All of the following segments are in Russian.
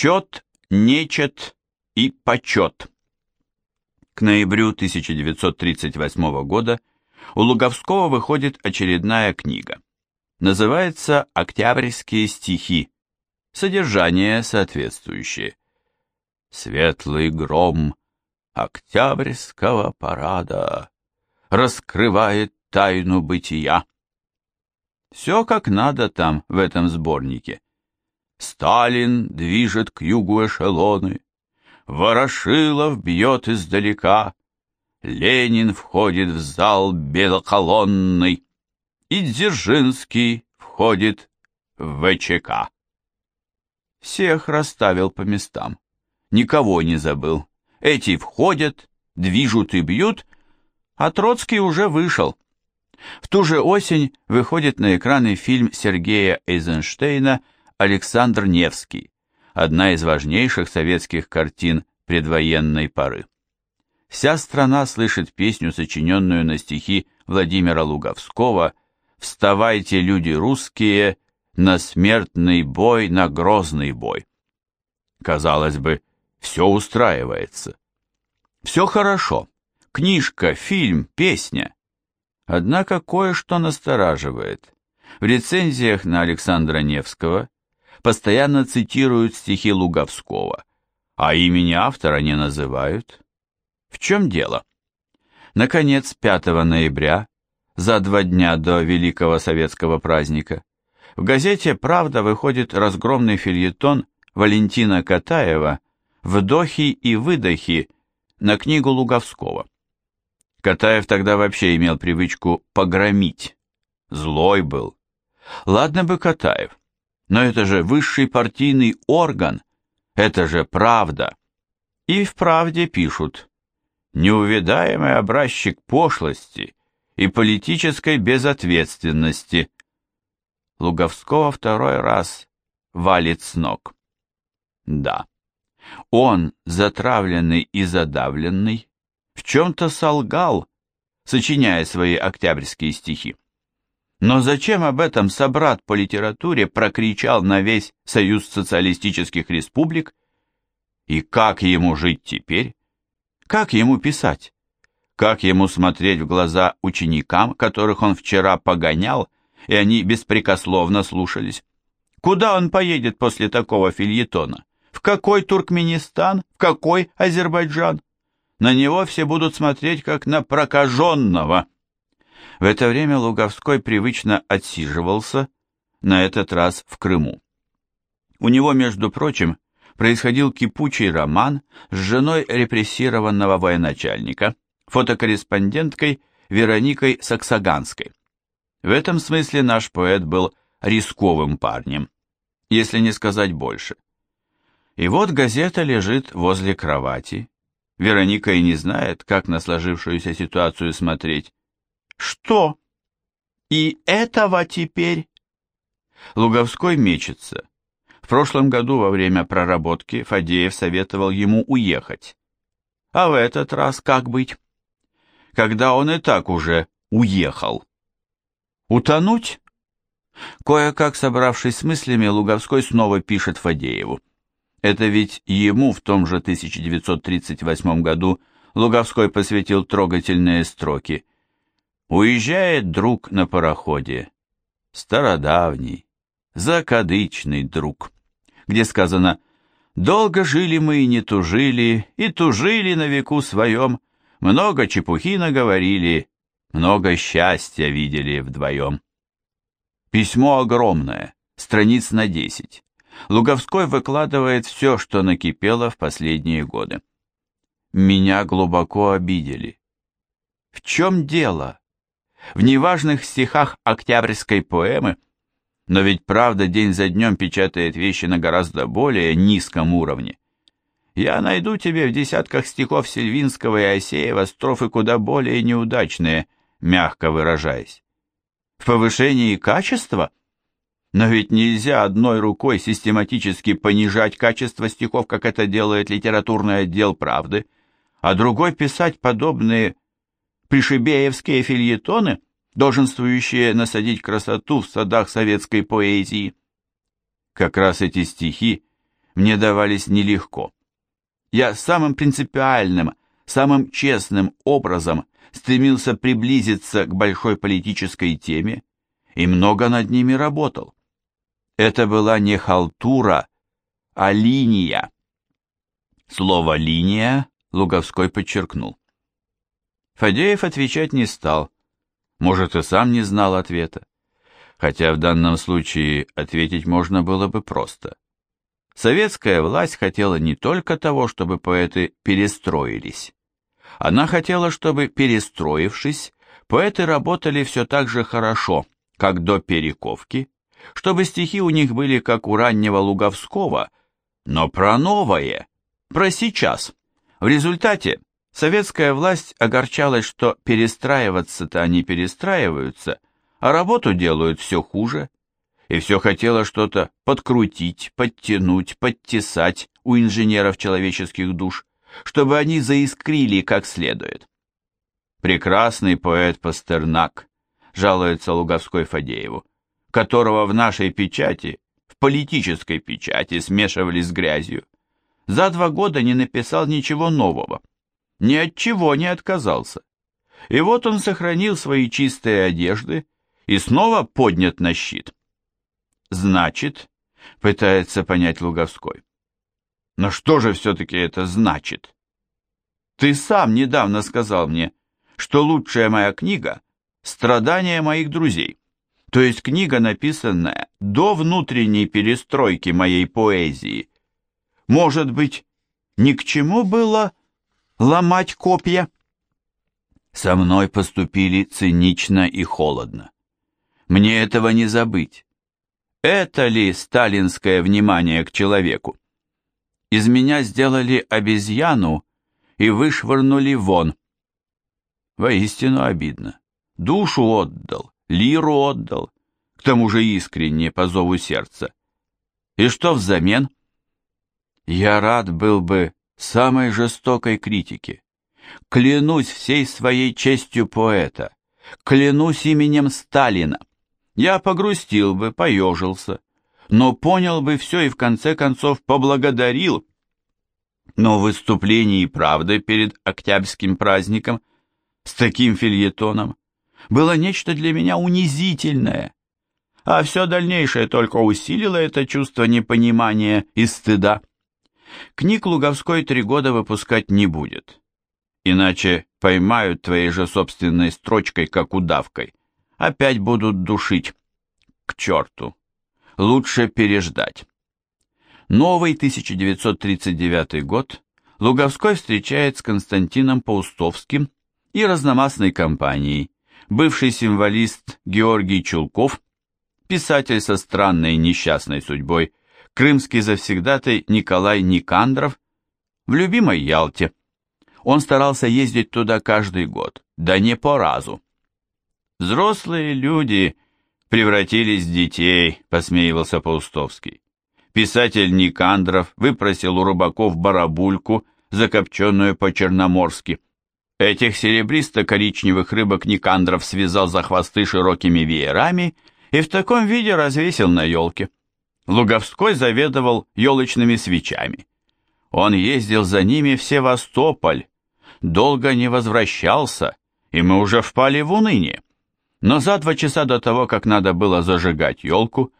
Чет, нечет и почет. К ноябрю 1938 года у Луговского выходит очередная книга. Называется «Октябрьские стихи». Содержание соответствующее. Светлый гром Октябрьского парада раскрывает тайну бытия. Все как надо там, в этом сборнике. Сталин движет к югу эшелоны, Ворошилов бьет издалека, Ленин входит в зал белоколонный, И Дзержинский входит в ВЧК. Всех расставил по местам, никого не забыл. Эти входят, движут и бьют, а Троцкий уже вышел. В ту же осень выходит на экраны фильм Сергея Эйзенштейна «Александр Невский», одна из важнейших советских картин предвоенной поры. Вся страна слышит песню, сочиненную на стихи Владимира Луговского «Вставайте, люди русские, на смертный бой, на грозный бой». Казалось бы, все устраивается. Все хорошо. Книжка, фильм, песня. Однако кое-что настораживает. В рецензиях на Александра Невского постоянно цитируют стихи Луговского, а имени автора не называют. В чем дело? Наконец, 5 ноября, за два дня до Великого Советского праздника, в газете «Правда» выходит разгромный фильетон Валентина Катаева «Вдохи и выдохи» на книгу Луговского. Катаев тогда вообще имел привычку погромить. Злой был. Ладно бы Катаев, но это же высший партийный орган, это же правда. И в правде пишут «Неувидаемый образчик пошлости и политической безответственности». Луговского второй раз валит с ног. Да, он, затравленный и задавленный, в чем-то солгал, сочиняя свои октябрьские стихи. Но зачем об этом собрат по литературе прокричал на весь Союз социалистических республик? И как ему жить теперь? Как ему писать? Как ему смотреть в глаза ученикам, которых он вчера погонял, и они беспрекословно слушались? Куда он поедет после такого фильетона? В какой Туркменистан? В какой Азербайджан? На него все будут смотреть, как на прокаженного. В это время Луговской привычно отсиживался, на этот раз в Крыму. У него, между прочим, происходил кипучий роман с женой репрессированного военачальника, фотокорреспонденткой Вероникой Саксаганской. В этом смысле наш поэт был рисковым парнем, если не сказать больше. И вот газета лежит возле кровати. Вероника и не знает, как на сложившуюся ситуацию смотреть. Что? И этого теперь? Луговской мечется. В прошлом году во время проработки Фадеев советовал ему уехать. А в этот раз как быть? Когда он и так уже уехал. Утонуть? Кое-как собравшись с мыслями, Луговской снова пишет Фадееву. Это ведь ему в том же 1938 году Луговской посвятил трогательные строки – Уезжает друг на пароходе, стародавний, закадычный друг, где сказано «Долго жили мы и не тужили, и тужили на веку своем, много чепухи наговорили, много счастья видели вдвоем». Письмо огромное, страниц на десять. Луговской выкладывает все, что накипело в последние годы. Меня глубоко обидели. В чем дело? В неважных стихах октябрьской поэмы, но ведь правда день за днем печатает вещи на гораздо более низком уровне. Я найду тебе в десятках стихов Сильвинского и Осеева строфы куда более неудачные, мягко выражаясь. В повышении качества? Но ведь нельзя одной рукой систематически понижать качество стихов, как это делает литературный отдел «Правды», а другой писать подобные пришибеевские фильетоны, долженствующие насадить красоту в садах советской поэзии. Как раз эти стихи мне давались нелегко. Я самым принципиальным, самым честным образом стремился приблизиться к большой политической теме и много над ними работал. Это была не халтура, а линия. Слово «линия» Луговской подчеркнул. Фадеев отвечать не стал, может, и сам не знал ответа. Хотя в данном случае ответить можно было бы просто. Советская власть хотела не только того, чтобы поэты перестроились. Она хотела, чтобы, перестроившись, поэты работали все так же хорошо, как до перековки, чтобы стихи у них были как у раннего Луговского, но про новое, про сейчас. В результате Советская власть огорчалась, что перестраиваться-то они перестраиваются, а работу делают все хуже, и все хотела что-то подкрутить, подтянуть, подтесать у инженеров человеческих душ, чтобы они заискрили как следует. Прекрасный поэт Пастернак, жалуется Луговской Фадееву, которого в нашей печати, в политической печати смешивали с грязью, за два года не написал ничего нового ни от чего не отказался. И вот он сохранил свои чистые одежды и снова поднят на щит. Значит, пытается понять Луговской. Но что же все-таки это значит? Ты сам недавно сказал мне, что лучшая моя книга — «Страдания моих друзей», то есть книга, написанная до внутренней перестройки моей поэзии. Может быть, ни к чему было ломать копья. Со мной поступили цинично и холодно. Мне этого не забыть. Это ли сталинское внимание к человеку? Из меня сделали обезьяну и вышвырнули вон. Воистину обидно. Душу отдал, лиру отдал, к тому же искренне, по зову сердца. И что взамен? Я рад был бы самой жестокой критики. Клянусь всей своей честью поэта, клянусь именем Сталина. Я погрустил бы, поежился, но понял бы все и в конце концов поблагодарил. Но выступление и правды перед Октябрьским праздником с таким фильетоном было нечто для меня унизительное, а все дальнейшее только усилило это чувство непонимания и стыда. Книг Луговской три года выпускать не будет. Иначе поймают твоей же собственной строчкой, как удавкой. Опять будут душить. К черту. Лучше переждать. Новый 1939 год Луговской встречает с Константином Паустовским и разномастной компанией, бывший символист Георгий Чулков, писатель со странной несчастной судьбой крымский завсегдатай Николай Никандров в любимой Ялте. Он старался ездить туда каждый год, да не по разу. «Взрослые люди превратились в детей», — посмеивался Паустовский. Писатель Никандров выпросил у рыбаков барабульку, закопченную по-черноморски. Этих серебристо-коричневых рыбок Никандров связал за хвосты широкими веерами и в таком виде развесил на елке. Луговской заведовал елочными свечами. Он ездил за ними в Севастополь, долго не возвращался, и мы уже впали в уныние. Но за два часа до того, как надо было зажигать елку,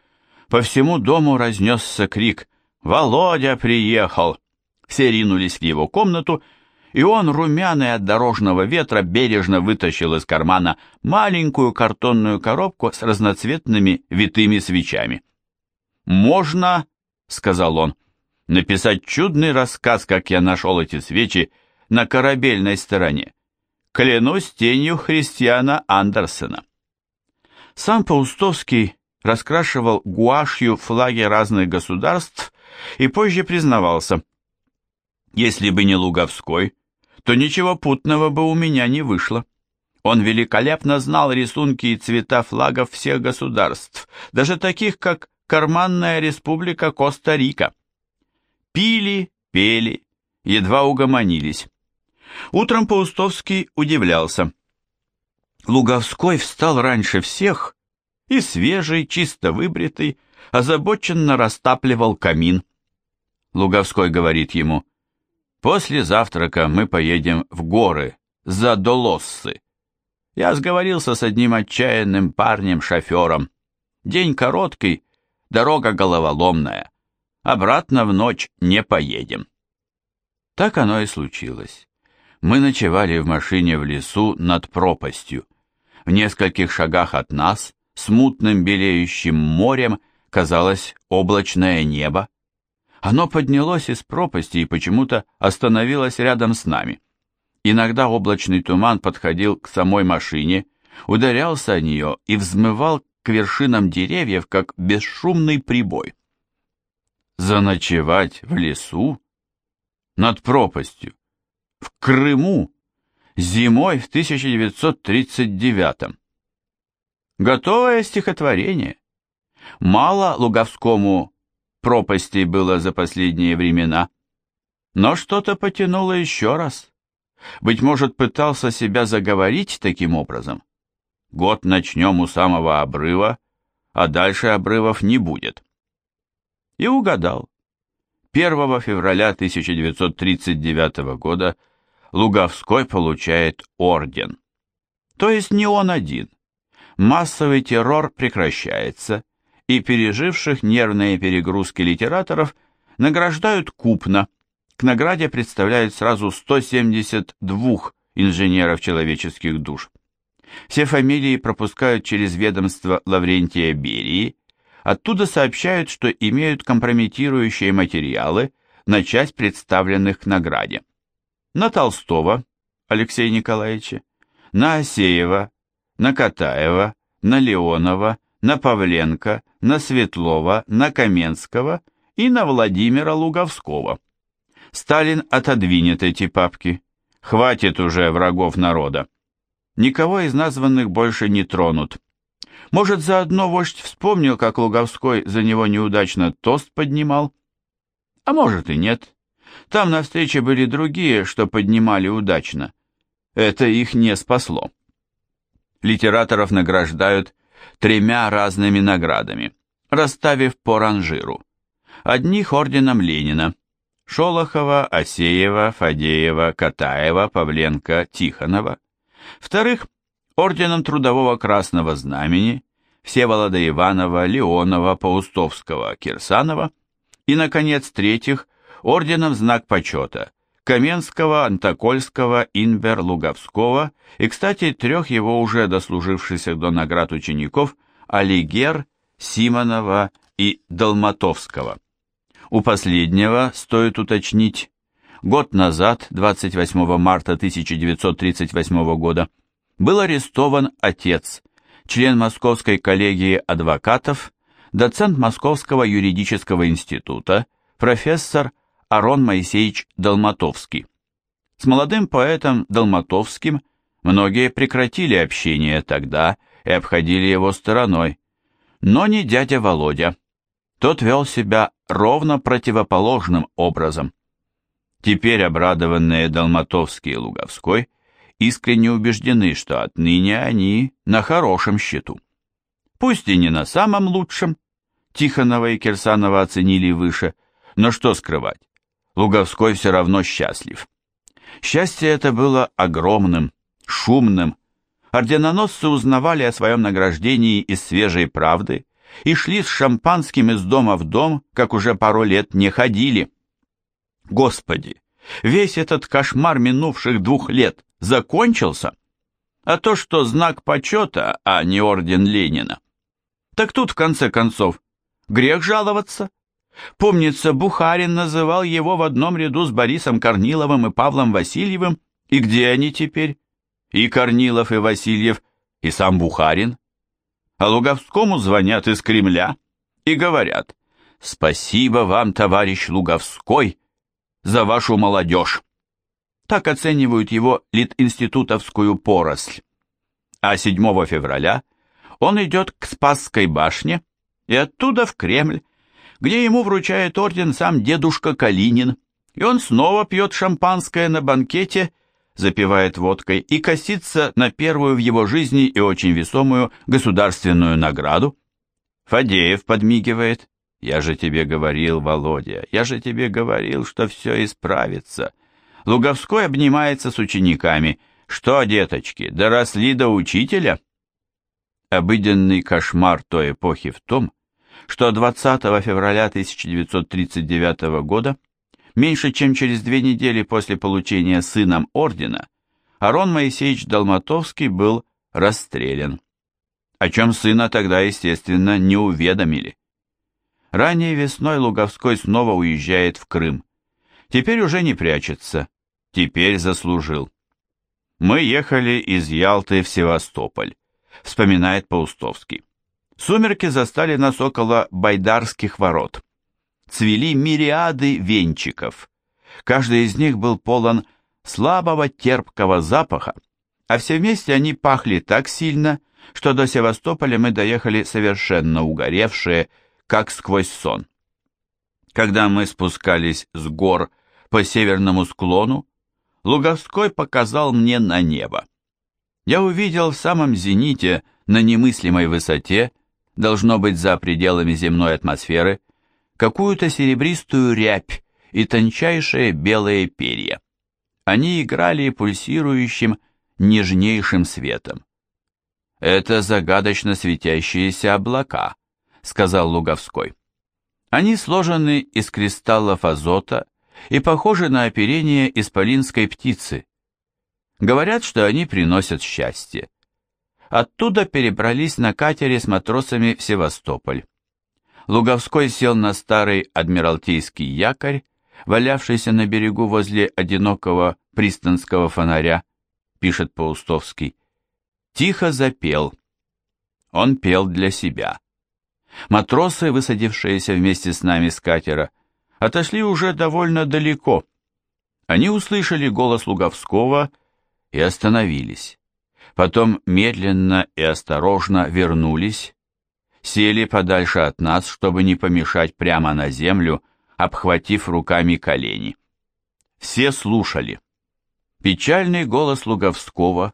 по всему дому разнесся крик «Володя приехал!». Все ринулись в его комнату, и он, румяный от дорожного ветра, бережно вытащил из кармана маленькую картонную коробку с разноцветными витыми свечами. «Можно, — сказал он, — написать чудный рассказ, как я нашел эти свечи на корабельной стороне. Клянусь тенью Христиана Андерсена». Сам Паустовский раскрашивал гуашью флаги разных государств и позже признавался, «Если бы не Луговской, то ничего путного бы у меня не вышло». Он великолепно знал рисунки и цвета флагов всех государств, даже таких, как карманная республика Коста-Рика. Пили, пели, едва угомонились. Утром Паустовский удивлялся. Луговской встал раньше всех и свежий, чисто выбритый, озабоченно растапливал камин. Луговской говорит ему, «После завтрака мы поедем в горы, за Долоссы. Я сговорился с одним отчаянным парнем-шофером. День короткий, дорога головоломная. Обратно в ночь не поедем». Так оно и случилось. Мы ночевали в машине в лесу над пропастью. В нескольких шагах от нас, смутным белеющим морем, казалось облачное небо. Оно поднялось из пропасти и почему-то остановилось рядом с нами. Иногда облачный туман подходил к самой машине, ударялся о нее и взмывал к вершинам деревьев, как бесшумный прибой. Заночевать в лесу? Над пропастью? В Крыму? Зимой в 1939 Готовое стихотворение. Мало Луговскому пропастей было за последние времена, но что-то потянуло еще раз. Быть может, пытался себя заговорить таким образом. Год начнем у самого обрыва, а дальше обрывов не будет. И угадал. 1 февраля 1939 года Луговской получает орден. То есть не он один. Массовый террор прекращается, и переживших нервные перегрузки литераторов награждают купно. К награде представляют сразу 172 инженеров человеческих душ. Все фамилии пропускают через ведомство Лаврентия Берии, оттуда сообщают, что имеют компрометирующие материалы на часть представленных к награде. На Толстого Алексея Николаевича, на Осеева, на Катаева, на Леонова, на Павленко, на Светлова, на Каменского и на Владимира Луговского. Сталин отодвинет эти папки. Хватит уже врагов народа. Никого из названных больше не тронут. Может, заодно вождь вспомнил, как Луговской за него неудачно тост поднимал? А может и нет. Там на встрече были другие, что поднимали удачно. Это их не спасло. Литераторов награждают тремя разными наградами, расставив по ранжиру. Одних орденом Ленина, Шолохова, Осеева, Фадеева, Катаева, Павленко, Тихонова. Вторых – орденом Трудового Красного Знамени, Всеволода Иванова, Леонова, Паустовского, Кирсанова. И, наконец, третьих – орденом Знак Почета Каменского, Антокольского, Инбер, Луговского и, кстати, трех его уже дослужившихся до наград учеников Алигер, Симонова и Долматовского. У последнего, стоит уточнить, год назад, 28 марта 1938 года, был арестован отец, член Московской коллегии адвокатов, доцент Московского юридического института, профессор Арон Моисеевич Долматовский. С молодым поэтом Долматовским многие прекратили общение тогда и обходили его стороной, но не дядя Володя. Тот вел себя ровно противоположным образом. Теперь обрадованные Долматовский и Луговской искренне убеждены, что отныне они на хорошем счету. Пусть и не на самом лучшем, Тихонова и Кирсанова оценили выше, но что скрывать, Луговской все равно счастлив. Счастье это было огромным, шумным. Орденоносцы узнавали о своем награждении из свежей правды и шли с шампанским из дома в дом, как уже пару лет не ходили. Господи, весь этот кошмар минувших двух лет закончился? А то, что знак почета, а не орден Ленина. Так тут, в конце концов, грех жаловаться. Помнится, Бухарин называл его в одном ряду с Борисом Корниловым и Павлом Васильевым. И где они теперь? И Корнилов, и Васильев, и сам Бухарин. А Луговскому звонят из Кремля и говорят, «Спасибо вам, товарищ Луговской, за вашу молодежь». Так оценивают его Литинститутовскую поросль. А 7 февраля он идет к Спасской башне и оттуда в Кремль, где ему вручает орден сам дедушка Калинин, и он снова пьет шампанское на банкете, запивает водкой и косится на первую в его жизни и очень весомую государственную награду. Фадеев подмигивает. Я же тебе говорил, Володя, я же тебе говорил, что все исправится. Луговской обнимается с учениками. Что, деточки, доросли до учителя? Обыденный кошмар той эпохи в том, что 20 февраля 1939 года, меньше чем через две недели после получения сыном ордена, Арон Моисеевич Долматовский был расстрелян. О чем сына тогда, естественно, не уведомили. Ранней весной Луговской снова уезжает в Крым. Теперь уже не прячется, теперь заслужил. Мы ехали из Ялты в Севастополь, вспоминает Паустовский. Сумерки застали нас около Байдарских ворот. Цвели мириады венчиков. Каждый из них был полон слабого терпкого запаха, а все вместе они пахли так сильно, что до Севастополя мы доехали совершенно угоревшие, как сквозь сон. Когда мы спускались с гор по северному склону, Луговской показал мне на небо. Я увидел в самом зените, на немыслимой высоте, должно быть за пределами земной атмосферы, какую-то серебристую рябь и тончайшие белые перья. Они играли пульсирующим, нежнейшим светом. Это загадочно светящиеся облака, сказал Луговской. Они сложены из кристаллов азота и похожи на оперение исполинской птицы. Говорят, что они приносят счастье. Оттуда перебрались на катере с матросами в Севастополь. Луговской сел на старый адмиралтейский якорь, валявшийся на берегу возле одинокого пристанского фонаря, пишет Паустовский. Тихо запел. Он пел для себя. Матросы, высадившиеся вместе с нами с катера, отошли уже довольно далеко. Они услышали голос Луговского и остановились. Потом медленно и осторожно вернулись, сели подальше от нас, чтобы не помешать прямо на землю, обхватив руками колени. Все слушали. Печальный голос Луговского,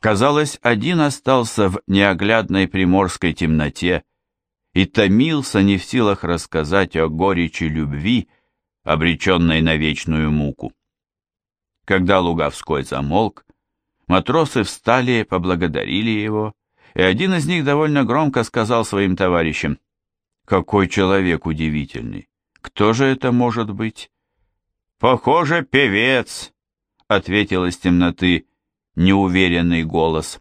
казалось, один остался в неоглядной приморской темноте, и томился не в силах рассказать о горечи любви, обреченной на вечную муку. Когда Луговской замолк, матросы встали, поблагодарили его, и один из них довольно громко сказал своим товарищам, «Какой человек удивительный! Кто же это может быть?» «Похоже, певец», — ответил из темноты неуверенный голос.